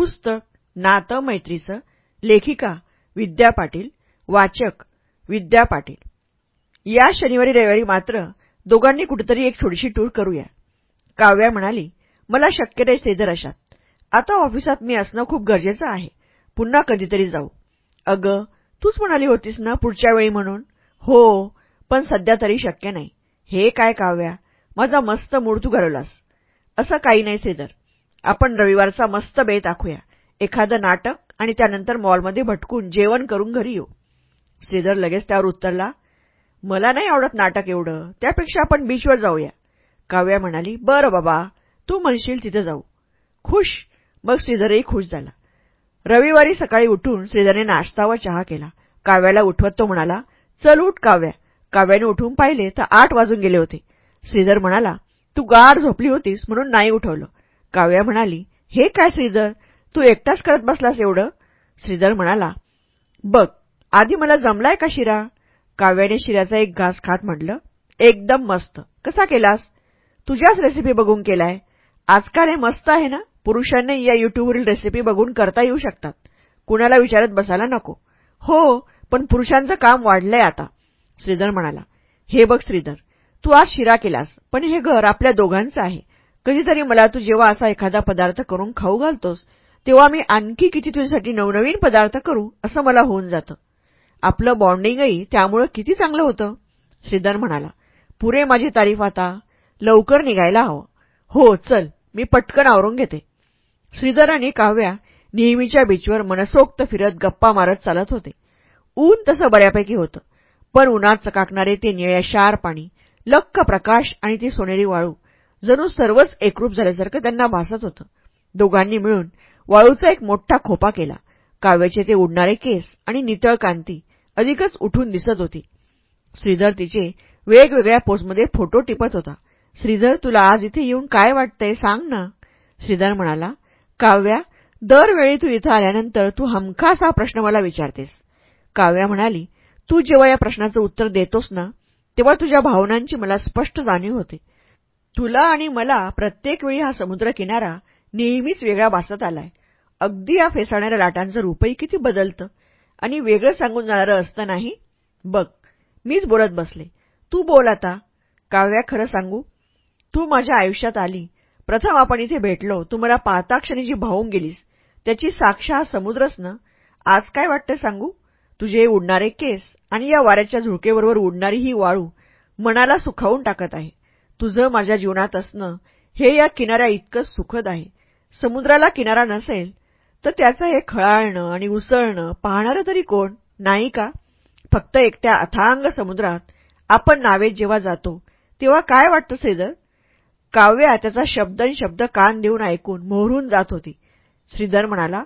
पुस्तक नातं मैत्रीचं लेखिका विद्या पाटील वाचक विद्या पाटील. या शनिवारी रविवारी मात्र दोघांनी कुठेतरी एक छोटीशी टूर करूया. काव्या म्हणाली मला शक्य नाही सेदर अशात. आता ऑफिसात मी असणं खूप गरजेचं आहे. पुन्हा कधीतरी जाऊ. अगं तूच म्हणाली होतीस ना पुढच्या वेळी म्हणून? हो पण सध्या तरी शक्य नाही. हे काय काव्या? माझा मस्त मूड तू घालवलास. असं काही नाही सेदर आपण रविवारचा मस्त बेत आखूया. एखादं नाटक आणि त्यानंतर मॉलमध्ये भटकून जेवण करून घरी येऊ. श्रीधर लगेच त्यावर उत्तरला मला नाही आवडत नाटक एवढं. त्यापेक्षा आपण बीचवर जाऊया. काव्या म्हणाली बरं बाबा तू म्हणशील तिथं जाऊ. खुश मग श्रीधरही खुश झाला. रविवारी सकाळी उठून श्रीधरने नाश्ता व चहा केला. काव्याला उठवत तो म्हणाला चल उठ काव्या. काव्याने उठून पाहिले तर आठ वाजून गेले होते. श्रीधर म्हणाला तू गाढ झोपली होतीस म्हणून नाही उठवलं. काव्या म्हणाली हे काय श्रीधर? तू एकटाच करत बसलास एवढं? श्रीधर म्हणाला बघ आधी मला जमलाय का शिरा? काव्याने शिऱ्याचा एक घास खात म्हटलं एकदम मस्त. कसा केलास? तुझ्याच रेसिपी बघून केलाय. आजकाल हे मस्त आहे ना? पुरुषांनी या युट्यूबवरील रेसिपी बघून करता येऊ शकतात. कुणाला विचारत बसायला नको. हो पण पुरुषांचं काम वाढलंय आता. श्रीधर म्हणाला हे बघ श्रीधर तू आज शिरा केलास पण हे घर आपल्या दोघांचं आहे. कधीतरी मला तू जेव्हा असा एखादा पदार्थ करून खाऊ घालतोस तेव्हा मी आणखी किती तुझ्यासाठी नवनवीन पदार्थ करू असं मला होऊन जातं. आपलं बॉन्डिंगही त्यामुळं किती चांगलं होतं? श्रीधर म्हणाला. पुरे माझी तारीफ आता. लवकर निघायला हवं. हो चल. मी पटकन आवरून घेते. श्रीधर आणि काव्या नेहमीच्या बीचवर मनसोक्त फिरत गप्पा मारत चालत होते. ऊन तसं बऱ्यापैकी होतं पण उन्हात चकाकणारे ते निळ्याशार पाणी लक्क प्रकाश आणि ती सोनेरी वाळू जणू सर्वच एकरूप झाल्यासारखं त्यांना भासत होतं. दोघांनी मिळून वाळूचा एक मोठा खोपा केला. काव्याचे ते उडणारे केस आणि नितळ कांती अधिकच उठून दिसत होती. श्रीधर तिचे वेगवेगळ्या पोजमध्ये फोटो टिपत होता. श्रीधर तुला आज इथे येऊन काय वाटतंय सांग ना. श्रीधर म्हणाला काव्या दरवेळी तू इथं आल्यानंतर तू हमखास हा प्रश्न मला विचारतेस. काव्या म्हणाली तू जेव्हा या प्रश्नाचं उत्तर देतोस ना तेव्हा तुझ्या भावनांची मला स्पष्ट जाणीव होते. तुला आणि मला प्रत्येक वेळी हा समुद्र किनारा नेहमीच वेगळा भासत आलाय. अगदी या फेसाळणाऱ्या लाटांचं रूपही किती बदलतं आणि वेगळं सांगून जाणारं असतं नाही बघ मीच बोलत बसले. तू बोल आता. काव्या खरं सांगू तू माझ्या आयुष्यात आली. प्रथम आपण इथे भेटलो तू मला पाहता क्षणी जी भावून गेलीस. त्याची साक्ष हा समुद्रच ना? आज काय वाटतं सांगू? तुझे उडणारे केस आणि या वाऱ्याच्या झुळकेबरोबर उडणारी ही वाळू मनाला सुखावून टाकत आहे. तुझं माझ्या जीवनात असणं हे या किनाऱ्या इतकंच सुखद आहे. समुद्राला किनारा नसेल तर त्याचं हे खळाळणं आणि उसळणं पाहणारं तरी कोण? नाही का? फक्त एकट्या अथांग समुद्रात आपण नावेत जेव्हा जातो तेव्हा काय वाटतं श्रीधर? काव्या त्याचा शब्द कान देऊन ऐकून मोहरून जात होती. श्रीधर म्हणाला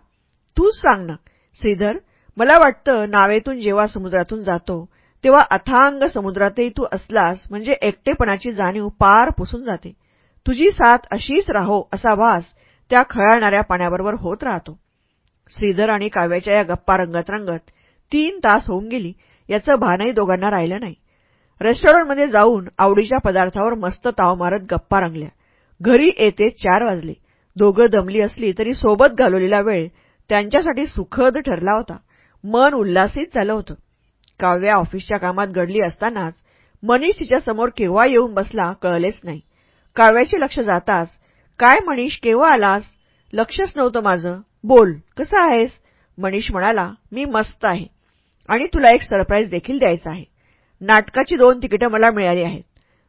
तूच सांग ना श्रीधर मला वाटतं नावेतून जेव्हा समुद्रातून जातो तेव्हा अथांग समुद्रातही तू असलास म्हणजे एकटेपणाची जाणीव पार पुसून जाते. तुझी साथ अशीच राहो असा भास त्या खळाळणाऱ्या पाण्याबरोबर होत राहतो. श्रीधर आणि काव्याच्या या गप्पा रंगत रंगत तीन तास होऊन गेली याचं भानही दोघांना राहिलं नाही. रेस्टॉरंटमध्ये जाऊन आवडीच्या पदार्थावर मस्त ताव मारत गप्पा रंगल्या. घरी येते चार वाजले. दोघं दमली असली तरी सोबत घालवलेला वेळ त्यांच्यासाठी सुखद ठरला होता. मन उल्हासित झालं होतं. काव्या ऑफिसच्या कामात घडली असतानाच मनीष तिच्यासमोर केव्हा येऊन बसला कळलेच नाही. काव्याचे लक्ष जाताच काय मनीष केव्हा आलास? लक्षच नव्हतं माझं. बोल कसं आहेस? मनीष म्हणाला मी मस्त आहे आणि तुला एक सरप्राईज देखील द्यायचा आहे. नाटकाची दोन तिकीटं मला मिळाली आहेत.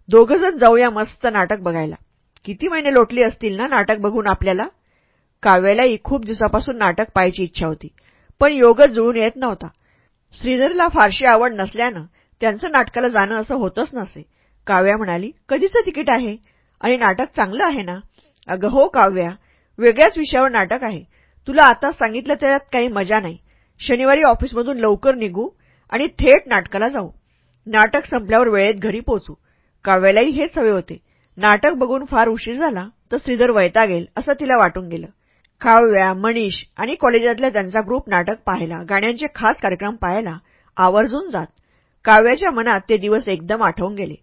दोघंजण जाऊया मस्त नाटक बघायला. किती महिने लोटली असतील ना नाटक बघून आपल्याला? काव्यालाही खूप दिवसापासून नाटक पाहायची इच्छा होती पण योगच जुळून येत नव्हता. श्रीधरला फारशी आवड नसल्यानं त्यांचं नाटकाला जाणं असं होतच नसे. काव्या म्हणाली कधीचं तिकीट आहे? आणि नाटक चांगलं आहे ना? अगं हो काव्या वेगळ्याच विषयावर नाटक आहे. तुला आताच सांगितलं त्यात काही मजा नाही. शनिवारी ऑफिसमधून लवकर निघू आणि थेट नाटकाला जाऊ. नाटक संपल्यावर वेळेत घरी पोचू. काव्यालाही हेच हवे होते. नाटक बघून फार उशीर झाला तर श्रीधर वैतागेल असं तिला वाटून गेलं. काव्या मनीष आणि कॉलेजातल्या त्यांचा ग्रुप नाटक पाहायला गाण्यांचे खास कार्यक्रम पाहायला आवर्जून जात. काव्याच्या मनात ते दिवस एकदम आठवून गेले.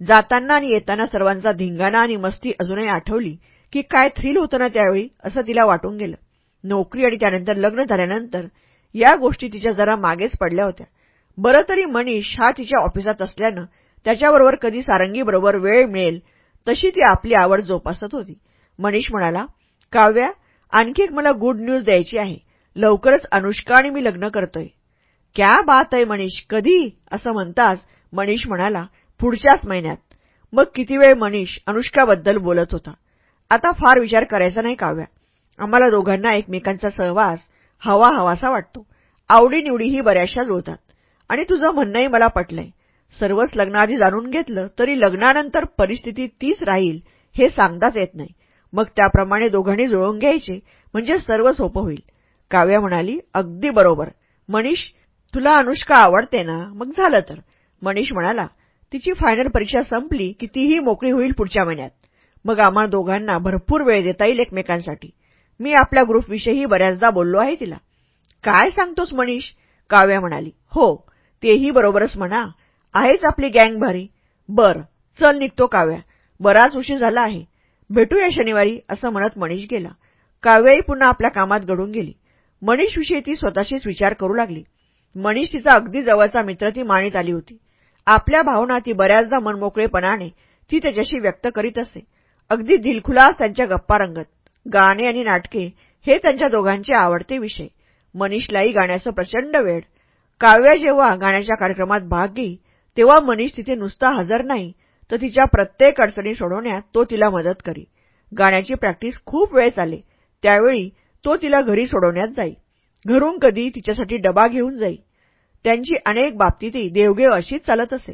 जाताना आणि येताना सर्वांचा धिंगाणा आणि मस्ती अजूनही आठवली की काय थ्रिल होतं ना त्यावेळी असं तिला वाटून गेलं. नोकरी आणि त्यानंतर लग्न झाल्यानंतर या गोष्टी तिच्या जरा मागेच पडल्या होत्या. बरं तरी मनीष हा तिच्या ऑफिसात असल्यानं त्याच्याबरोबर कधी सारंगीबरोबर वेळ मिळेल तशी ती आपली आवड जोपासत होती. मनीष म्हणाला काव्या आणखी एक मला गुड न्यूज द्यायची आहे. लवकरच अनुष्का आणि मी लग्न करतोय. क्या बात आहे मनीष कधी? असं म्हणताच मनीष म्हणाला पुढच्याच महिन्यात. मग किती वेळ मनीष अनुष्काबद्दल बोलत होता? आता फार विचार करायचा नाही काव्या. आम्हाला दोघांना एकमेकांचा सहवास हवा हवासा वाटतो. आवडीनिवडीही बऱ्याचशा जुळतात. आणि तुझं म्हणणंही मला पटलंय. सर्वच लग्नाआधी जाणून घेतलं तरी लग्नानंतर परिस्थिती तीच राहील हे सांगताच येत नाही. मग त्याप्रमाणे दोघांनी जुळवून घ्यायचे. म्हणजे सर्व सोपं होईल. काव्या म्हणाली अगदी बरोबर. मनीष तुला अनुष्का आवडते ना? मग झालं तर. मनीष म्हणाला तिची फायनल परीक्षा संपली की तीही मोकळी होईल पुढच्या महिन्यात. मग आम्हा दोघांना भरपूर वेळ देता येईल एकमेकांसाठी. मी आपल्या ग्रुपविषयी बऱ्याचदा बोललो आहे तिला. काय सांगतोस मनीष? काव्या म्हणाली हो तेही बरोबरच म्हणा. आहेच आपली गँग भारी. बर चल निघतो काव्या. बराच उशीर झाला आहे. भेटूया शनिवारी असं म्हणत मनीष गेला. काव्याही पुन्हा आपल्या कामात घडून गेली. मनीषविषयी ती स्वतःशीच विचार करू लागली. मनीष तिचा अगदी जवळचा मित्र ती मानित आली होती. आपल्या भावना ती बऱ्याचदा मनमोकळेपणाने ती त्याच्याशी व्यक्त करीत असे. अगदी दिलखुलास त्यांच्या गप्पा रंगत. गाणे आणि नाटके हे त्यांच्या दोघांचे आवडते विषय. मनीषलाही गाण्याचं प्रचंड वेळ काव्या जेव्हा गाण्याच्या कार्यक्रमात भाग घेई तेव्हा मनीष तिथे नुसता हजर नाही तर तिच्या प्रत्येक अडचणी सोडवण्यात तो तिला मदत करी. गाण्याची प्रॅक्टिस खूप वेळ चाले त्यावेळी तो तिला घरी सोडवण्यात जाई. घरून कधी तिच्यासाठी डबा घेऊन जाई. त्यांची अनेक बाबतीतही देवघेव अशीच चालत असे.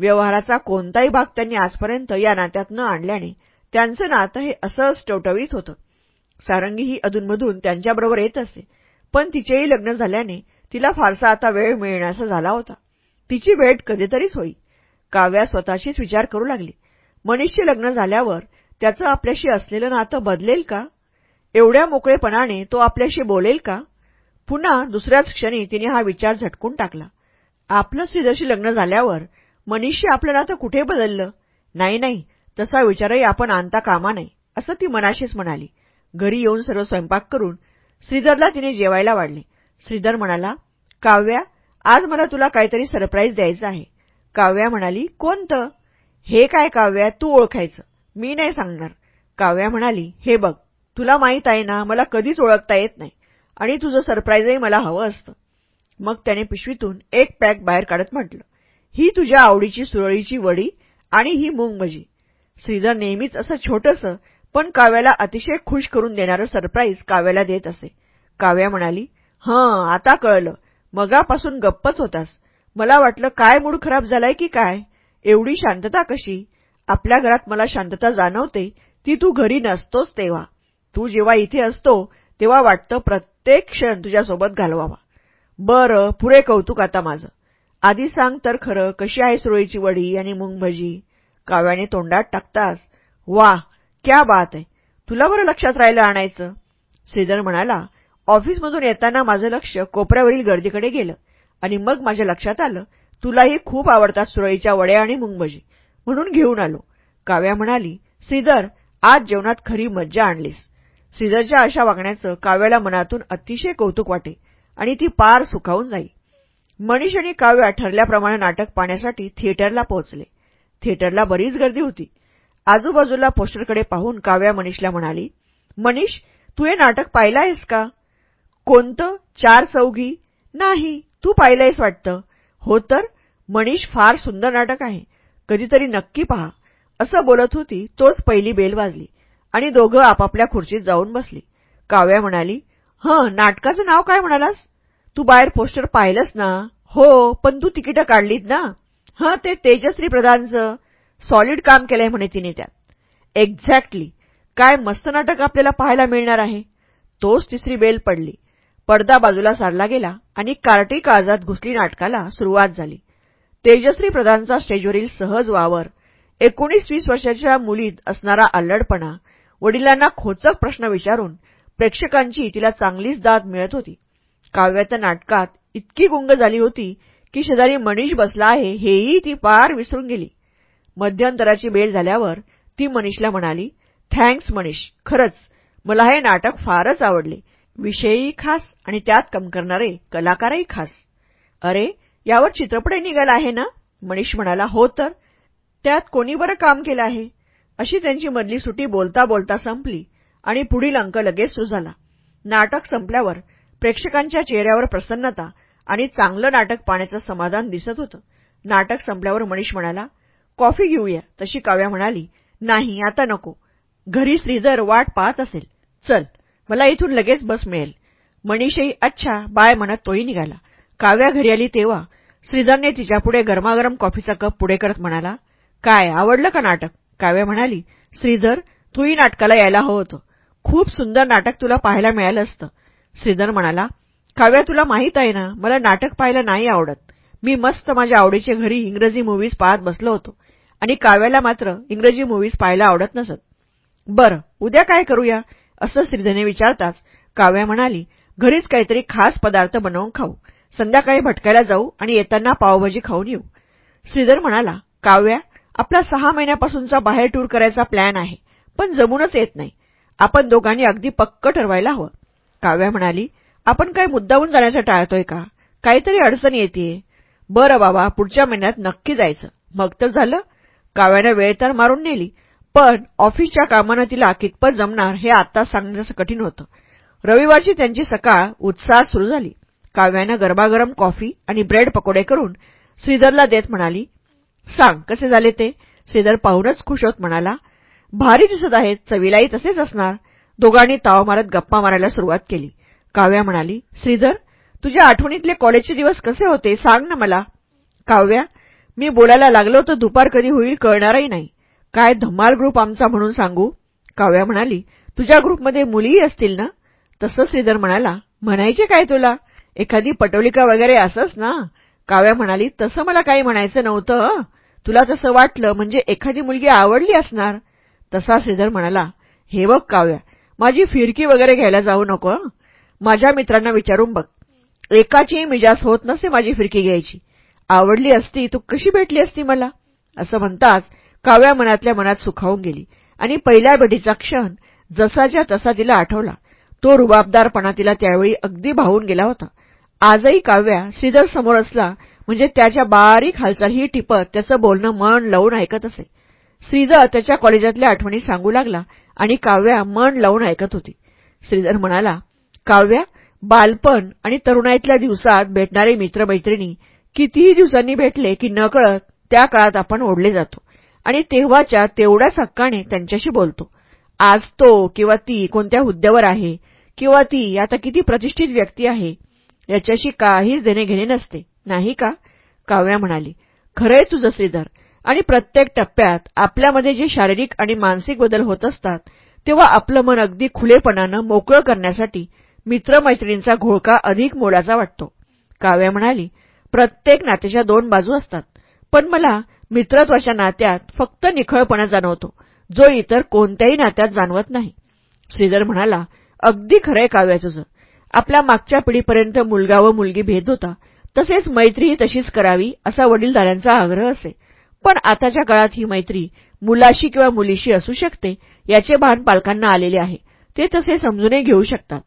व्यवहाराचा कोणताही भाग त्यांनी आजपर्यंत या नात्यात न आणल्याने त्यांचं नातं हे असंच टवटवीत होतं. सारंगीही अधूनमधून त्यांच्याबरोबर येत असे. पण तिचेही लग्न झाल्याने तिला फारसा आता वेळ मिळण्याचा झाला होता. तिची भेट कधीतरीच होई. काव्या स्वतःशीच विचार करू लागली. मनीषचे लग्न झाल्यावर त्याचं आपल्याशी असलेलं नातं बदलेल का? एवढ्या मोकळेपणाने तो आपल्याशी बोलेल का? पुन्हा दुसऱ्याच क्षणी तिने हा विचार झटकून टाकला. आपलं श्रीधरशी लग्न झाल्यावर मनीषशी आपलं नातं कुठे बदललं? नाही नाही तसा विचारही आपण आणता कामा नाही असं ती मनाशीच म्हणाली. घरी येऊन सर्व स्वयंपाक करून श्रीधरला तिने जेवायला वाढले. श्रीधर म्हणाला काव्या आज मला तुला काहीतरी सरप्राईज द्यायचं आहे. काव्या म्हणाली कोणतं? हे काय काव्या तू ओळखायचं. मी नाही सांगणार. काव्या म्हणाली हे बघ तुला माहीत आहे ना मला कधीच ओळखता येत नाही आणि तुझं सरप्राईजही मला हवं असतं. मग त्याने पिशवीतून एक पॅक बाहेर काढत म्हटलं ही तुझ्या आवडीची सुरळीची वडी आणि ही मुंगभजी श्रीधर नेहमीच असं छोटंसं पण काव्याला अतिशय खुश करून देणारं सरप्राईज काव्याला देत असे. काव्या म्हणाली हं आता कळलं. मगापासून गप्पच होतास. मला वाटलं काय मूड खराब झालाय की काय? एवढी शांतता कशी? आपल्या घरात मला शांतता जाणवते ती तू घरी नसतोस तेव्हा. तू जेव्हा इथे असतो तेव्हा वाटतं प्रत्येक क्षण तुझ्यासोबत घालवावा. बरं पुरे कौतुक आता माझं. आधी सांग तर खरं कशी आहे सुरळीची वडी आणि मुंगभजी? काव्याने तोंडात टाकतास वा क्या बात आहे. तुला बरं लक्षात राहिलं आणायचं? श्रीधर म्हणाला ऑफिसमधून येताना माझं लक्ष कोपऱ्यावरील गर्दीकडे गेलं. आणि मग माझ्या लक्षात आलं तुलाही खूप आवडतात सुरळीच्या वड्या आणि मुंगभजी म्हणून घेऊन आलो. काव्या म्हणाली श्रीधर आज जेवणात खरी मज्जा आणलीस. श्रीधरच्या अशा वागण्याचं काव्याला मनातून अतिशय कौतुक वाटे आणि ती पार सुखावून जाई. मनीष आणि काव्या ठरल्याप्रमाणे नाटक पाहण्यासाठी थिएटरला पोहोचले. थिएटरला बरीच गर्दी होती. आजूबाजूला पोस्टरकडे पाहून काव्या मनीषला म्हणाली मनीष तू हे नाटक पाहिलं आहेस का? कोणतं? चार चौघी? नाही. तू पाहिलंयस वाटतं. हो तर मनीष फार सुंदर नाटक आहे. कधीतरी नक्की पहा. असं बोलत होती तोच पहिली बेल वाजली. आणि दोघं आपापल्या खुर्चीत जाऊन बसली. काव्या म्हणाली हं नाटकाचं नाव काय म्हणालास? तू बाहेर पोस्टर पाहिलंस ना? हो पण तू तिकीटं काढलीत ना? हं ते तेजश्री प्रधानचं सॉलिड काम केलंय म्हणे तिने त्यात. एक्झॅक्टली काय मस्त नाटक आपल्याला पाहायला मिळणार आहे. तोच तिसरी बेल पडली. पडदा बाजूला सारला गेला आणि कार्टी काळजात घुसली नाटकाला सुरुवात झाली. तेजश्री प्रधानचा स्टेजवरील सहज वावर एकोणीस वीस वर्षाच्या मुलीत असणारा आल्लडपणा वडिलांना खोचक प्रश्न विचारून प्रेक्षकांची तिला चांगलीच दाद मिळत होती. काव्याच्या नाटकात इतकी गुंग झाली होती की शेजारी मनीष बसला आहे हेही ती पार विसरून गेली. मध्यंतराची बेल झाल्यावर ती मनीषला म्हणाली थँक्स मनीष खरंच मला हे नाटक फारच आवडले. विषयही खास आणि त्यात कम करणारे कलाकारही खास. अरे यावर चित्रपटही निघाला आहे ना? मनीष म्हणाला हो तर. त्यात कोणी बरं काम केलं आहे? अशी त्यांची मधली सुटी बोलता बोलता संपली आणि पुढील अंक लगेच सुरू झाला. नाटक संपल्यावर प्रेक्षकांच्या चेहऱ्यावर प्रसन्नता आणि चांगलं नाटक पाण्याचं समाधान दिसत होतं. नाटक संपल्यावर मनीष म्हणाला कॉफी घेऊया. तशी काव्या म्हणाली नाही आता नको. घरी श्रीधर वाट पाहत असेल. चल. मला इथून लगेच बस मिळेल. मनीषही अच्छा बाय म्हणत तोही निघाला. काव्या घरी आली तेव्हा श्रीधरने तिच्यापुढे गरमागरम कॉफीचा कप पुढे करत म्हणाला काय आवडलं का नाटक? काव्या म्हणाली श्रीधर तूही नाटकाला यायला हवं होतं. खूप सुंदर नाटक तुला पाहायला मिळालं असतं. श्रीधर म्हणाला काव्या तुला माहीत आहे ना मला नाटक पाहायला नाही आवडत. मी मस्त माझ्या आवडीचे घरी इंग्रजी मूव्हीज पाहत बसलो होतो आणि काव्याला मात्र इंग्रजी मूव्हीज पाहायला आवडत नसत. बरं उद्या काय करूया? असं श्रीधने विचारताच काव्या म्हणाली घरीच काहीतरी खास पदार्थ बनवून खाऊ. संध्याकाळी भटकायला जाऊ आणि येताना पावभाजी खाऊन येऊ. श्रीधर म्हणाला काव्या आपला सहा महिन्यापासूनचा बाहेर टूर करायचा प्लॅन आहे पण जमूनच येत नाही. आपण दोघांनी अगदी पक्क ठरवायला हवं. काव्या म्हणाली आपण काय मुद्दावून जाण्याचं टाळतोय का? काहीतरी अडचण येते बरं बाबा पुढच्या महिन्यात नक्की जायचं. मग तर झालं. काव्यानं वेळ तर मारून नेली पण ऑफिसच्या कामानं तिला कितपत जमणार हे आत्ता सांगण्याचं कठीण होतं. रविवारची त्यांची सकाळ उत्साहात सुरू झाली. काव्यानं गरमागरम कॉफी आणि ब्रेड पकोडे करून श्रीधरला देत म्हणाली सांग कसे झाले ते? श्रीधर पाहूनच खुश होत म्हणाला भारी दिसत आहेत चवीलाही तसेच असणार. दोघांनी ताव मारत गप्पा मारायला सुरुवात केली. काव्या म्हणाली श्रीधर तुझ्या आठवणीतले कॉलेजचे दिवस कसे होते? सांग ना मला. काव्या मी बोलायला लागलो तर दुपार कधी होईल कळणारही नाही. काय धमाल ग्रुप आमचा म्हणून सांगू? काव्या म्हणाली तुझ्या ग्रुपमध्ये मुलीही असतील ना? तसं श्रीधर म्हणाला म्हणायचे काय तुला? एखादी पटोलिका वगैरे असंच ना? काव्या म्हणाली तसं मला काही म्हणायचं नव्हतं. तुला तसं वाटलं म्हणजे एखादी मुलगी आवडली असणार. तसा श्रीधर म्हणाला हे बघ काव्या माझी फिरकी वगैरे घ्यायला जाऊ नको माझ्या मित्रांना विचारून बघ. एकाचीही मिजास होत नसे माझी फिरकी घ्यायची. आवडली असती तू कशी भेटली असती मला? असं म्हणताच काव्या मनातल्या मनात सुखावून गेली. आणि पहिल्या भेटीचा क्षण जसाच्या तसा तिला आठवला. तो रुबाबदारपणा तिला त्यावेळी अगदी भावून गेला होता. आजही काव्या श्रीधर समोर असला म्हणजे त्याच्या बारीक हालचालही टिपत त्याचं बोलणं मन लावून ऐकत असे. श्रीधर त्याच्या कॉलेजातल्या आठवणी सांगू लागला आणि काव्या मन लावून ऐकत होती. श्रीधर म्हणाला काव्या बालपण आणि तरुणाईतल्या दिवसात भेटणारे मित्रमैत्रिणी कितीही दिवसांनी भेटले की नकळत त्या काळात आपण ओढले जातो. आणि तेव्हाच्या तेवढ्याच हक्काने त्यांच्याशी बोलतो. आज तो किंवा ती कोणत्या हुद्द्यावर आहे किंवा ती आता किती प्रतिष्ठित व्यक्ती आहे याच्याशी काहीच देणे घेणे नसते. नाही का? काव्या म्हणाली. खरंय तुझं श्रीधर. आणि प्रत्येक टप्प्यात आपल्यामध्ये जे शारीरिक आणि मानसिक बदल होत असतात तेव्हा आपलं मन अगदी खुलेपणानं मोकळं करण्यासाठी मित्रमैत्रिणींचा घोळका अधिक मोलाचा वाटतो. काव्या म्हणाली प्रत्येक नात्याच्या दोन बाजू असतात. पण मला मित्रत्वाच्या नात्यात फक्त निखळपणा जाणवतो. जो इतर कोणत्याही नात्यात जाणवत नाही. श्रीधर म्हणाला अगदी खरंय काव्या तुझं. आपल्या मागच्या पिढीपर्यंत मुलगा व मुलगी भेद होता. तसेच मैत्रीही तशीच करावी असा वडीलधाऱ्यांचा आग्रह असे. पण आताच्या काळात ही मैत्री मुलाशी किंवा मुलीशी असू शकते याचे भान पालकांना आलेले आहे. ते तसे समजूनही घेऊ शकतात.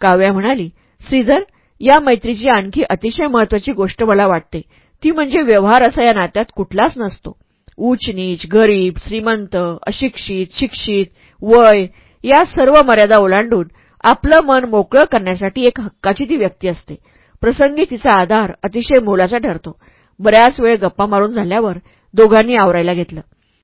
काव्या म्हणाली श्रीधर या मैत्रीची आणखी अतिशय महत्वाची गोष्ट मला वाटते. ती म्हणजे व्यवहार असा या नात्यात कुठलाच नसतो. उच नीच गरीब श्रीमंत अशिक्षित शिक्षित वय या सर्व मर्यादा ओलांडून आपलं मन मोकळं करण्यासाठी एक हक्काची ती व्यक्ती असते. प्रसंगी तिचा आधार अतिशय मोलाचा ठरतो. बऱ्याच वेळ गप्पा मारून झाल्यावर दोघांनी आवरायला घेतलं.